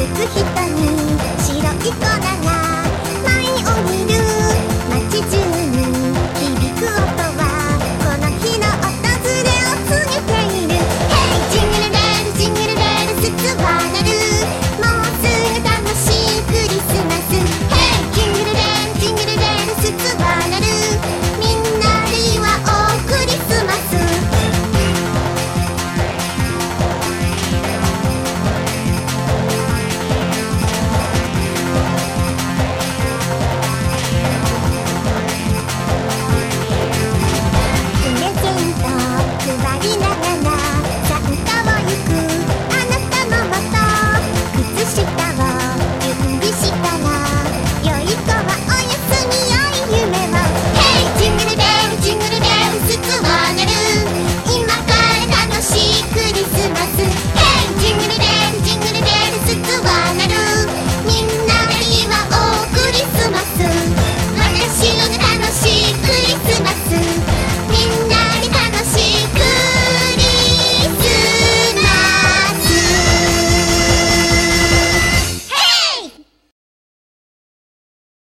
歩く人に白い粉が